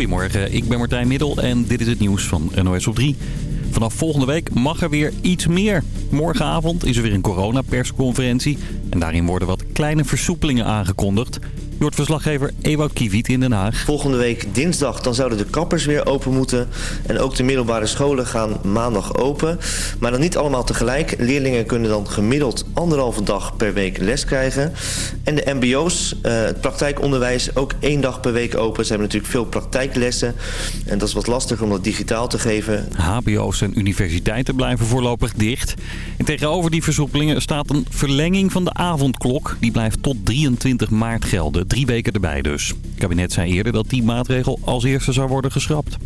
Goedemorgen, ik ben Martijn Middel en dit is het nieuws van NOS op 3. Vanaf volgende week mag er weer iets meer. Morgenavond is er weer een coronapersconferentie en daarin worden wat kleine versoepelingen aangekondigd. Jort verslaggever Ewout Kiviet in Den Haag. Volgende week dinsdag dan zouden de kappers weer open moeten. En ook de middelbare scholen gaan maandag open. Maar dan niet allemaal tegelijk. Leerlingen kunnen dan gemiddeld anderhalve dag per week les krijgen. En de mbo's, uh, het praktijkonderwijs, ook één dag per week open. Ze hebben natuurlijk veel praktijklessen. En dat is wat lastig om dat digitaal te geven. HBO's en universiteiten blijven voorlopig dicht. En tegenover die versoepelingen staat een verlenging van de avondklok. Die blijft tot 23 maart gelden. Drie weken erbij dus. Het kabinet zei eerder dat die maatregel als eerste zou worden geschrapt.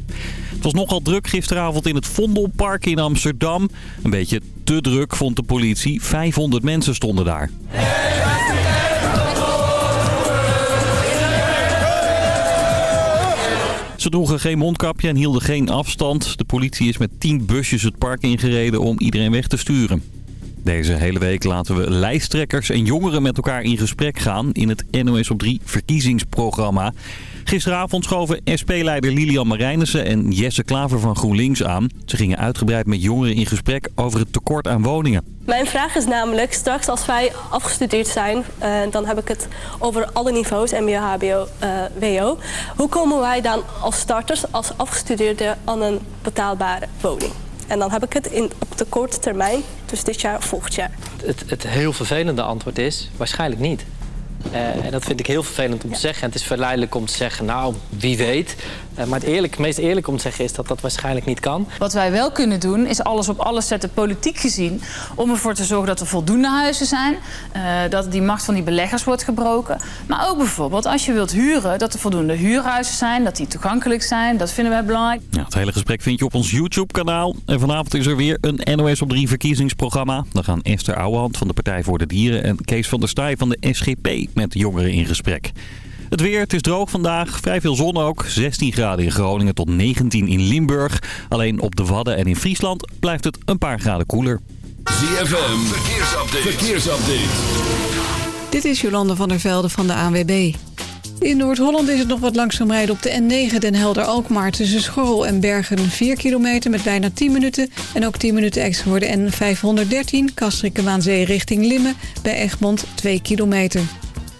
Het was nogal druk gisteravond in het Vondelpark in Amsterdam. Een beetje te druk vond de politie. 500 mensen stonden daar. Ze droegen geen mondkapje en hielden geen afstand. De politie is met 10 busjes het park ingereden om iedereen weg te sturen. Deze hele week laten we lijsttrekkers en jongeren met elkaar in gesprek gaan in het NOS op 3 verkiezingsprogramma. Gisteravond schoven SP-leider Lilian Marijnissen en Jesse Klaver van GroenLinks aan. Ze gingen uitgebreid met jongeren in gesprek over het tekort aan woningen. Mijn vraag is namelijk, straks als wij afgestudeerd zijn, uh, dan heb ik het over alle niveaus, mbo, hbo, uh, wo. Hoe komen wij dan als starters, als afgestudeerden aan een betaalbare woning? En dan heb ik het in, op de korte termijn, dus dit jaar of volgend jaar. Het, het heel vervelende antwoord is waarschijnlijk niet. Uh, en dat vind ik heel vervelend om te zeggen. En het is verleidelijk om te zeggen, nou, wie weet. Uh, maar het, eerlijk, meest eerlijk om te zeggen is dat dat waarschijnlijk niet kan. Wat wij wel kunnen doen, is alles op alles zetten, politiek gezien... om ervoor te zorgen dat er voldoende huizen zijn. Uh, dat die macht van die beleggers wordt gebroken. Maar ook bijvoorbeeld als je wilt huren, dat er voldoende huurhuizen zijn... dat die toegankelijk zijn, dat vinden wij belangrijk. Ja, het hele gesprek vind je op ons YouTube-kanaal. En vanavond is er weer een NOS op 3 verkiezingsprogramma. Dan gaan Esther Ouwehand van de Partij voor de Dieren... en Kees van der Staaij van de SGP met jongeren in gesprek. Het weer, het is droog vandaag. Vrij veel zon ook. 16 graden in Groningen tot 19 in Limburg. Alleen op de Wadden en in Friesland blijft het een paar graden koeler. ZFM, verkeersupdate. verkeersupdate. Dit is Jolande van der Velde van de ANWB. In Noord-Holland is het nog wat langzaam rijden op de N9 Den Helder-Alkmaar... tussen Schorrel en Bergen 4 kilometer met bijna 10 minuten... en ook 10 minuten extra voor de N513 Kastrikke-Waanzee richting Limmen... bij Egmond 2 kilometer.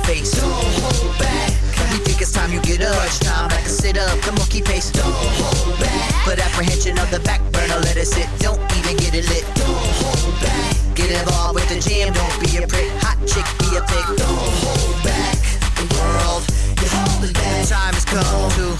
Your face. Don't hold back. We think it's time you get up. Crunch time, back and sit up. Come on, keep pace. Don't hold back. Put apprehension on the back burner, let it sit. Don't even get it lit. Don't hold back. Get involved with the jam, don't be a prick. Hot chick, be a pig. Don't hold back. The world, you're holding back. Time has come to.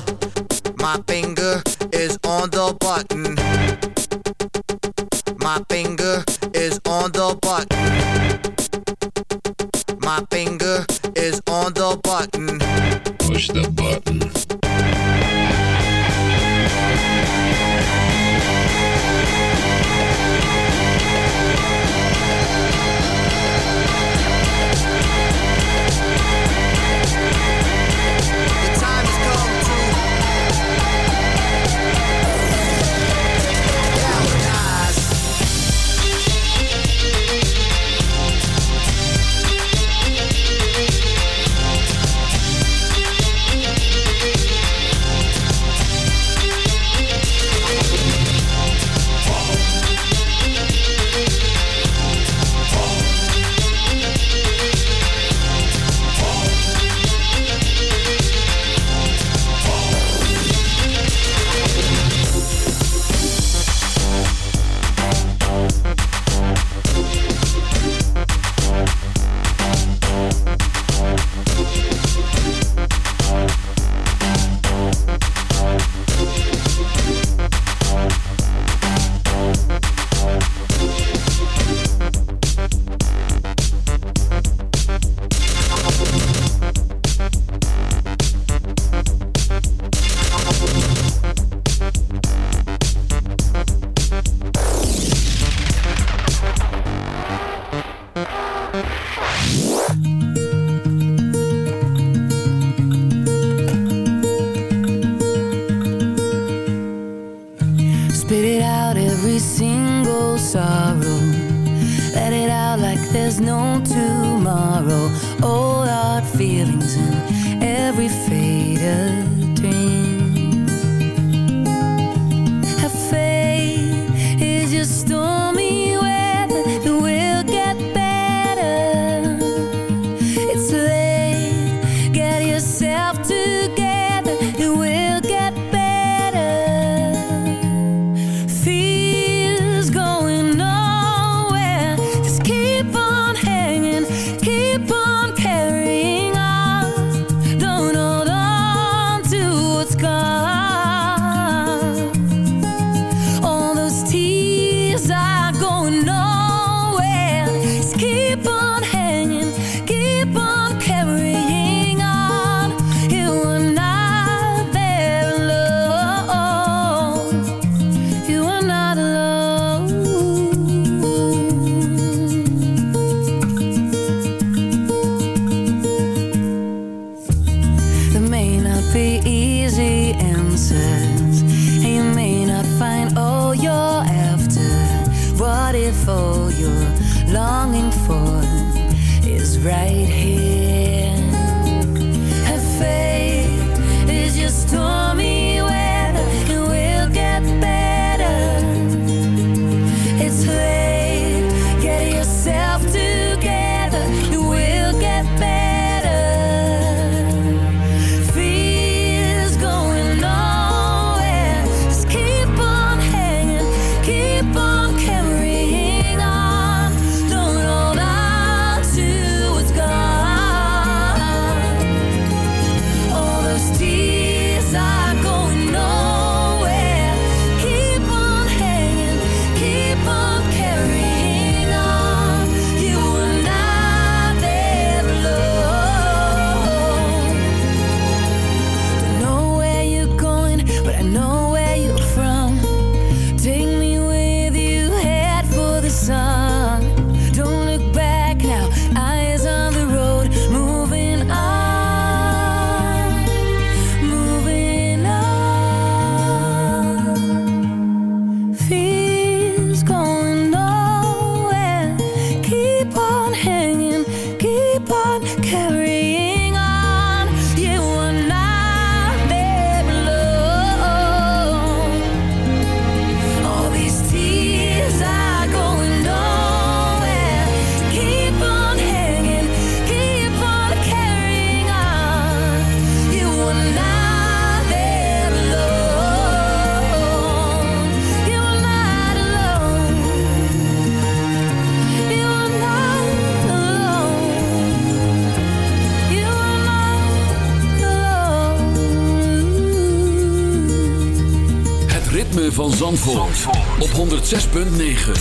106.9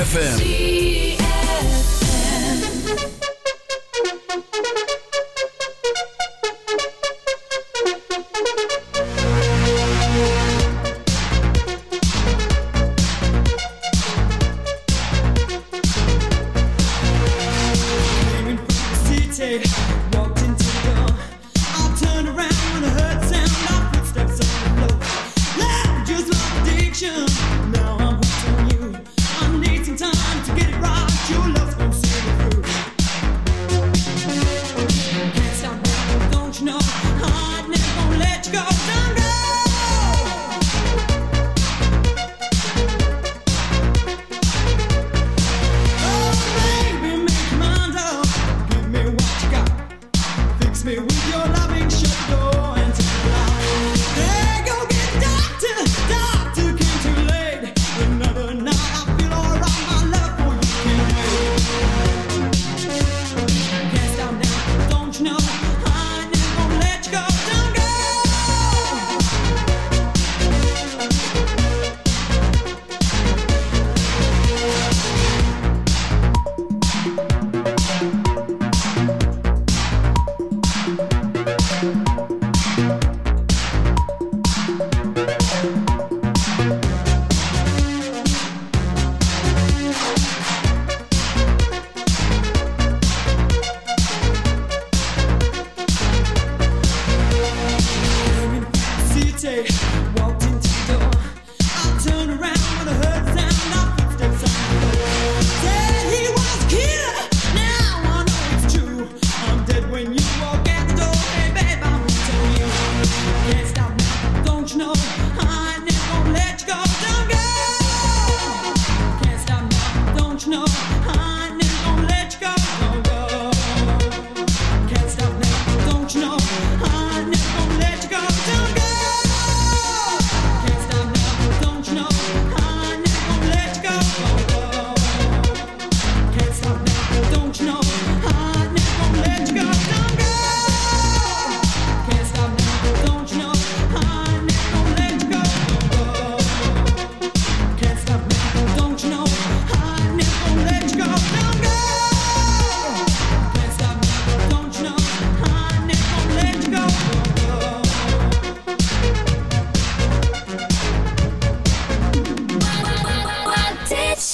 FM.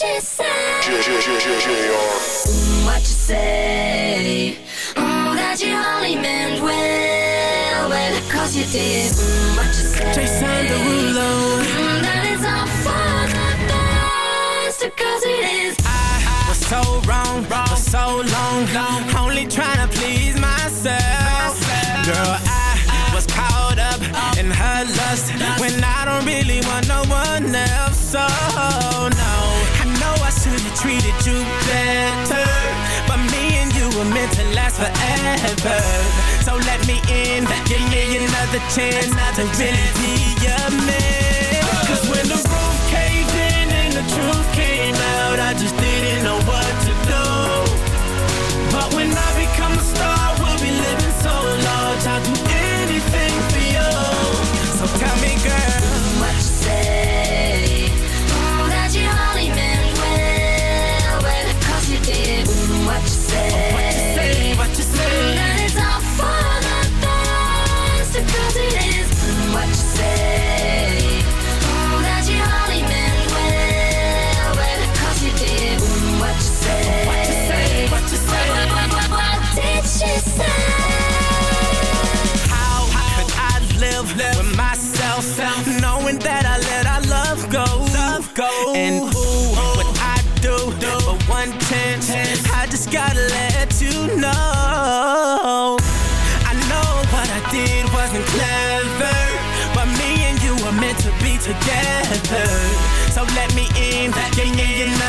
you say? What you say? Mm, that you only meant well, well, you did. What you say? Jason Derulo. Mm, that is all for the best, 'cause it is. I was so wrong, wrong for so long, long. Only trying to please myself. myself. Girl, I, I was caught up, up in her lust, lust when I don't really want no one else. So, no treated you better. But me and you were meant to last forever. So let me in, give me another chance to really be your man. Cause when the roof caved in and the truth came out, I just didn't know what to do. But when I become a star,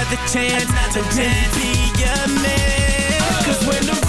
another chance another to chance. be a man. Cause when the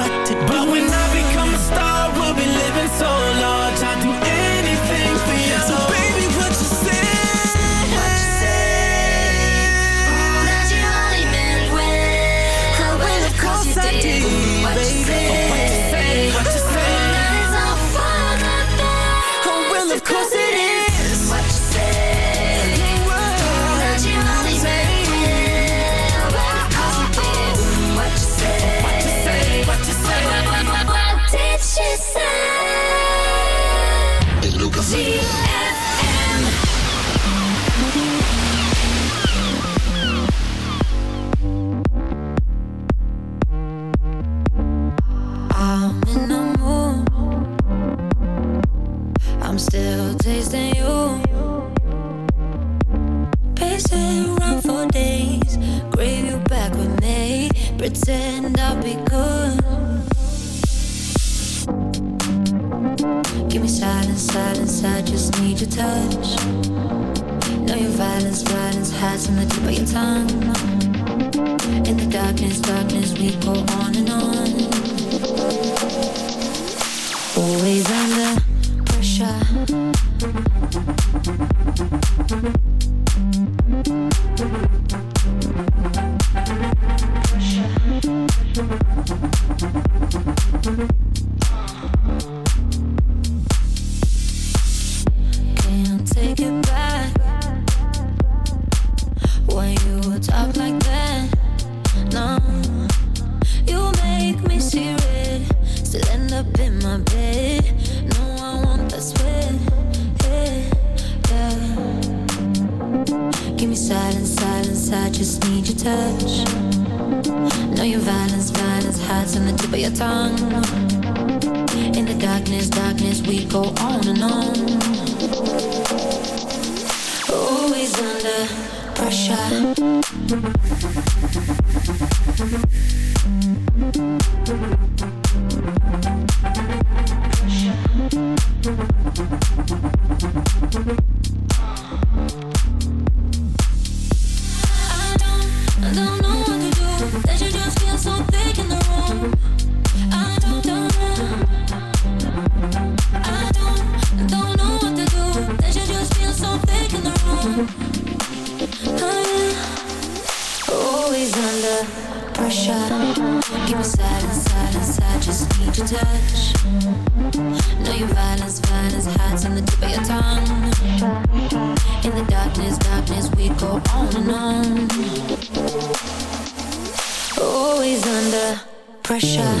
In the darkness, darkness, we go your touch. Know your violence, violence hides on the tip of your tongue. In the darkness, darkness, we go on and on. Always under pressure.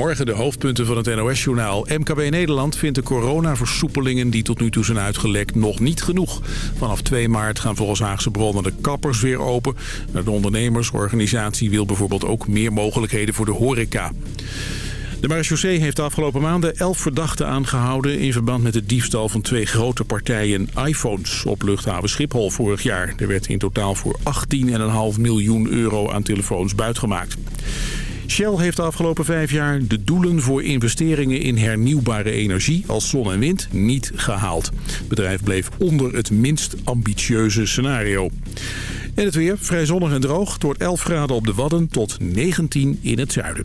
Goedemorgen, de hoofdpunten van het NOS-journaal. MKB Nederland vindt de coronaversoepelingen die tot nu toe zijn uitgelekt nog niet genoeg. Vanaf 2 maart gaan volgens Haagse bronnen de kappers weer open. De ondernemersorganisatie wil bijvoorbeeld ook meer mogelijkheden voor de horeca. De marechaussee heeft de afgelopen maanden 11 verdachten aangehouden... in verband met de diefstal van twee grote partijen iPhones op luchthaven Schiphol vorig jaar. Er werd in totaal voor 18,5 miljoen euro aan telefoons buitgemaakt. Shell heeft de afgelopen vijf jaar de doelen voor investeringen in hernieuwbare energie als zon en wind niet gehaald. Het bedrijf bleef onder het minst ambitieuze scenario. En het weer, vrij zonnig en droog. Wordt 11 graden op de Wadden tot 19 in het zuiden.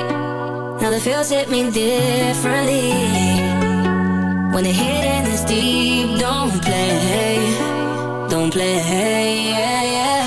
Now the feels hit me differently. When the hidden is deep, don't play, don't play. Yeah, yeah.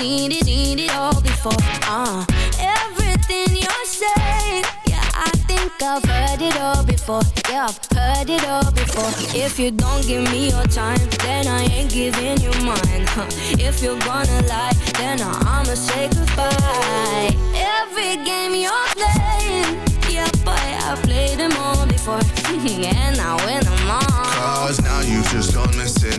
Seen it, seen it all before. Uh, everything you're saying, yeah, I think I've heard it all before. Yeah, I've heard it all before. If you don't give me your time, then I ain't giving you mine. Huh. If you're gonna lie, then I'ma say goodbye. Every game you're playing, yeah, boy, I've played them all before, and I win them all. Cause now you've just gone missing.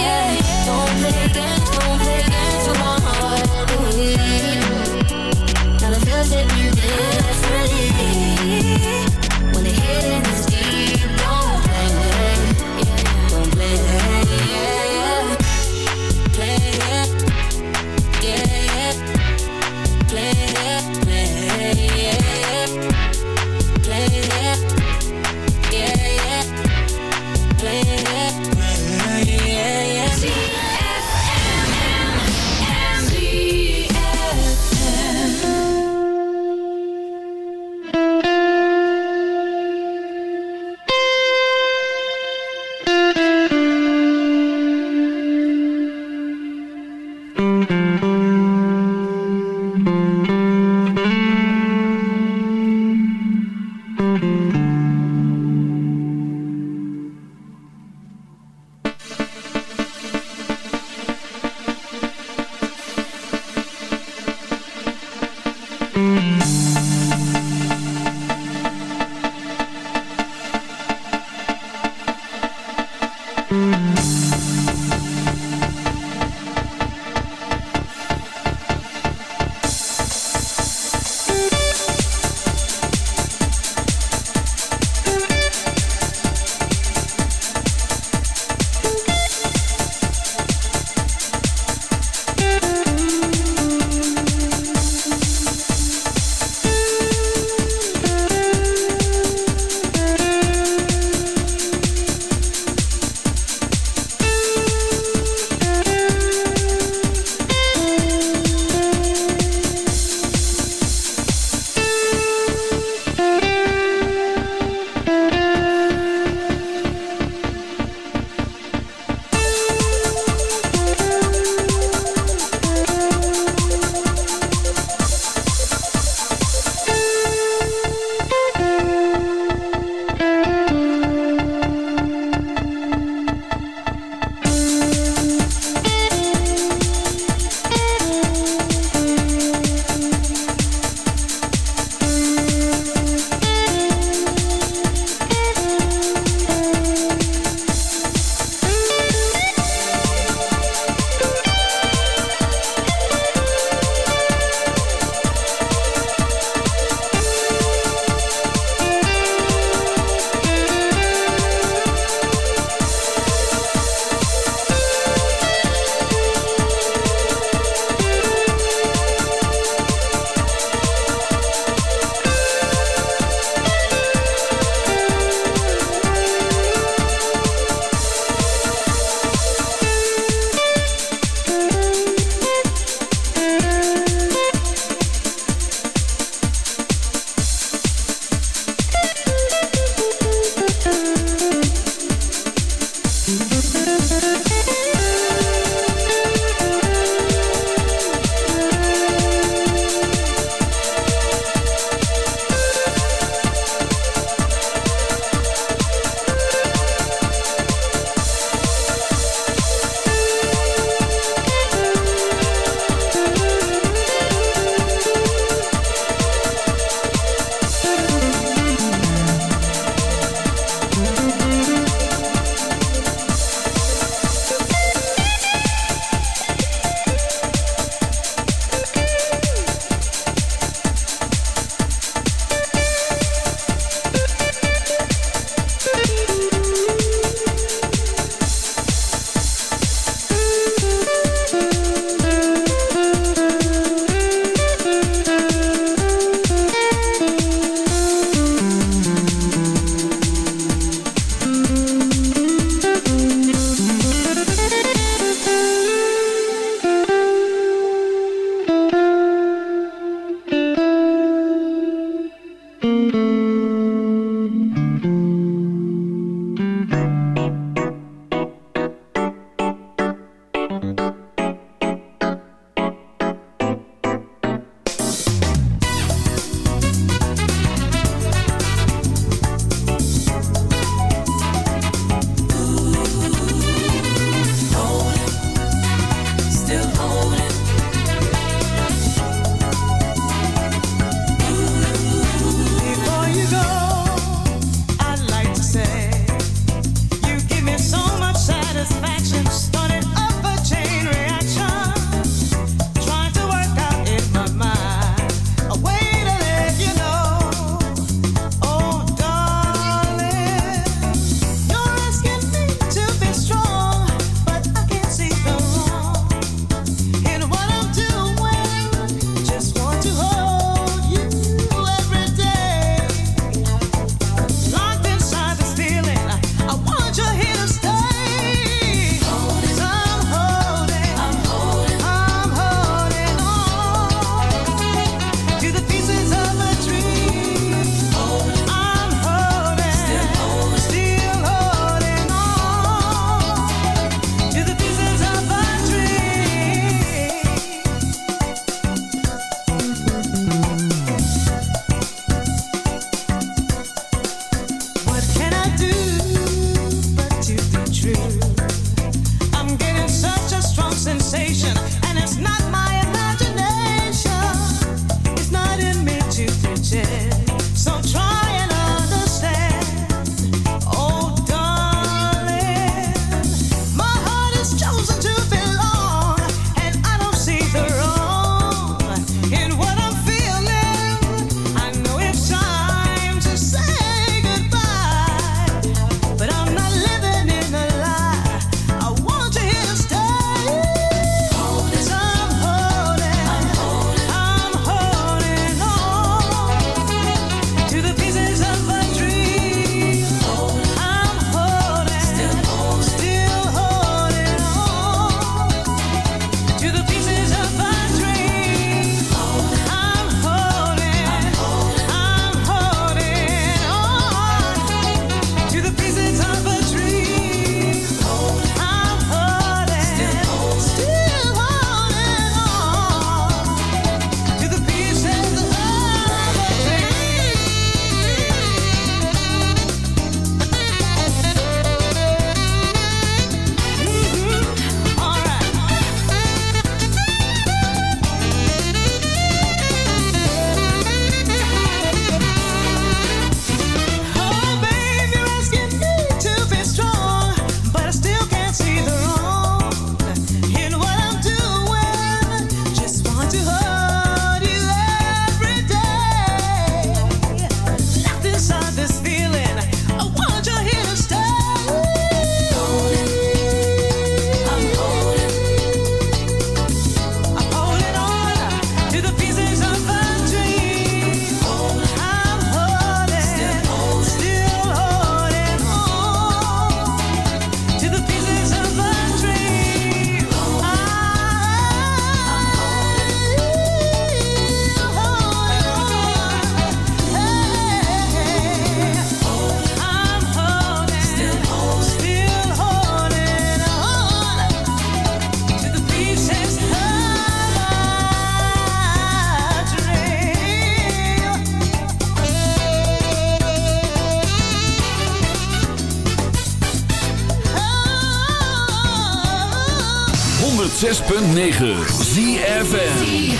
106.9 ZFM.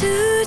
Do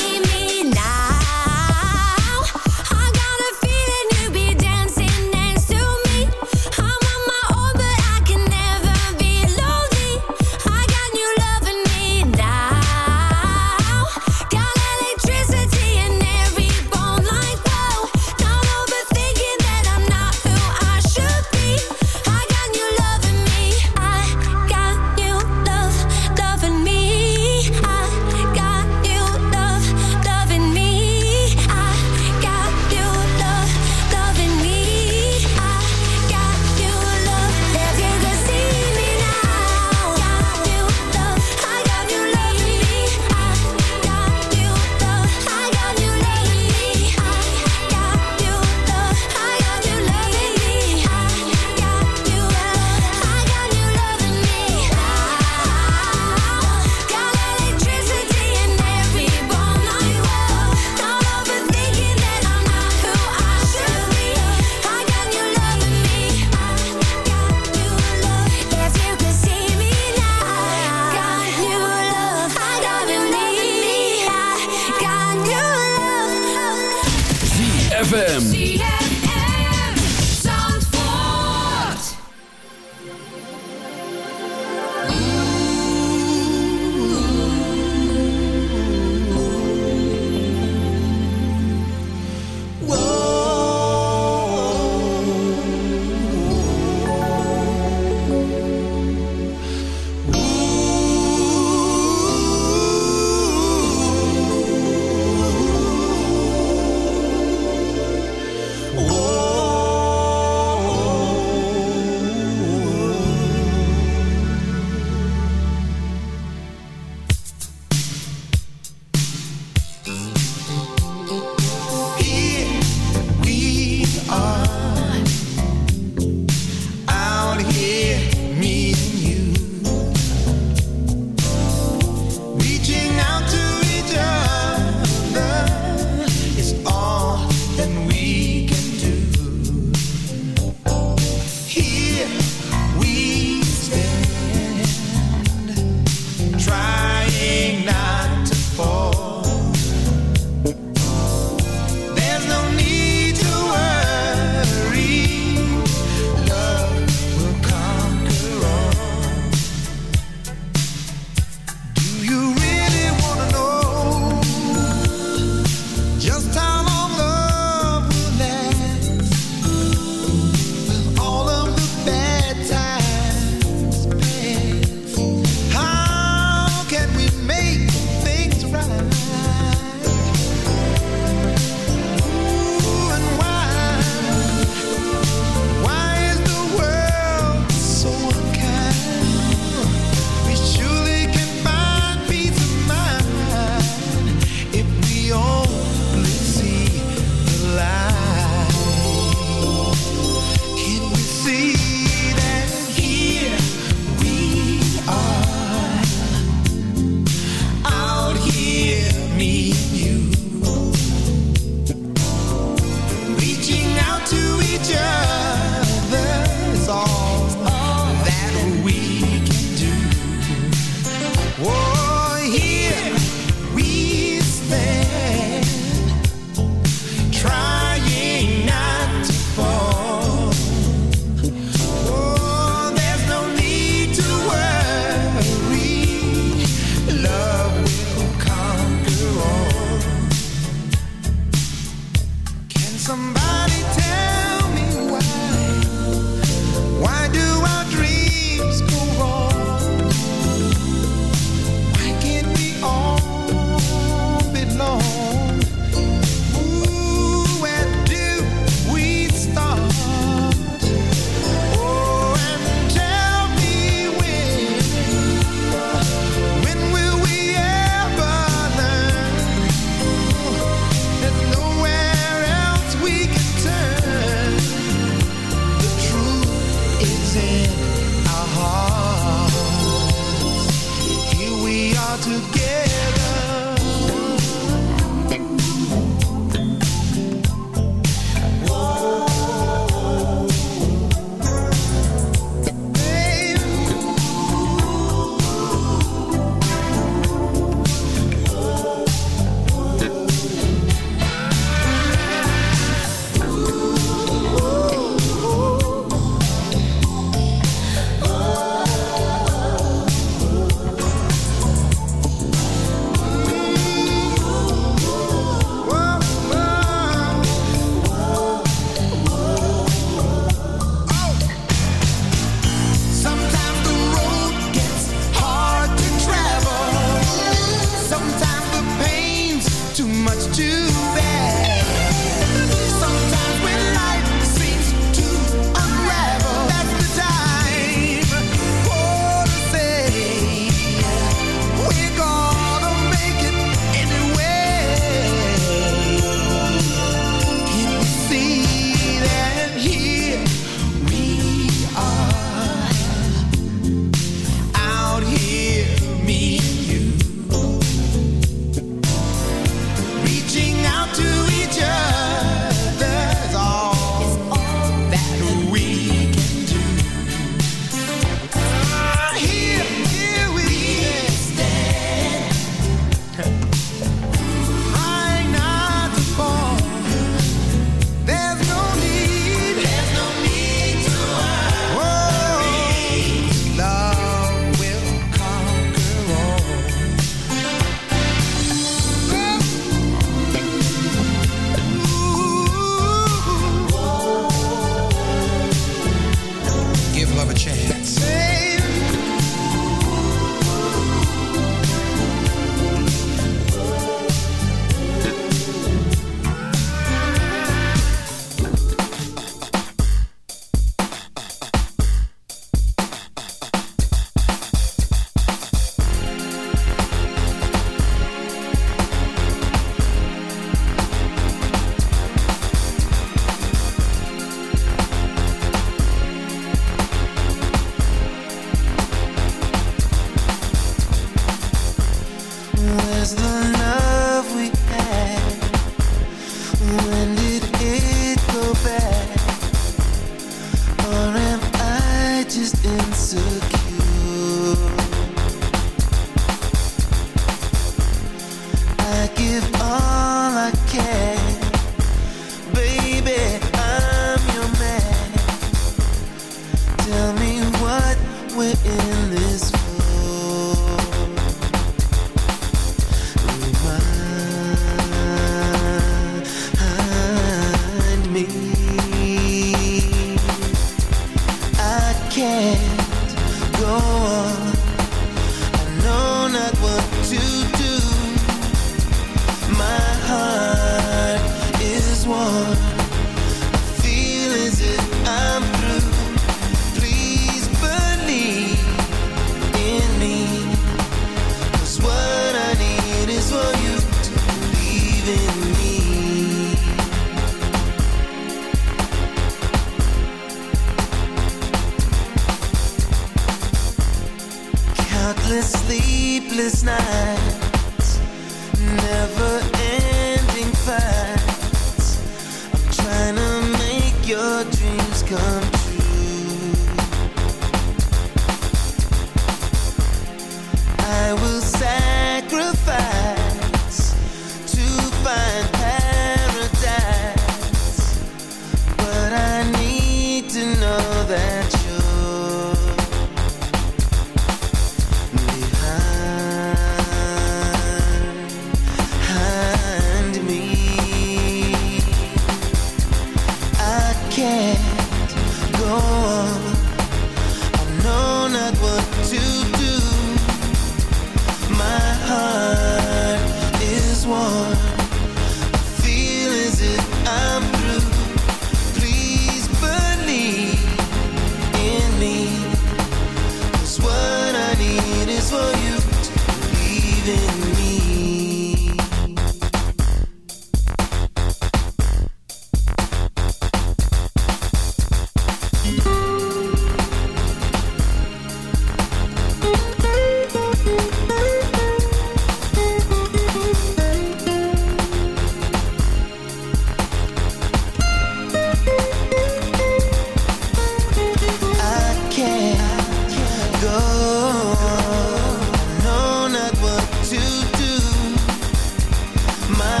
my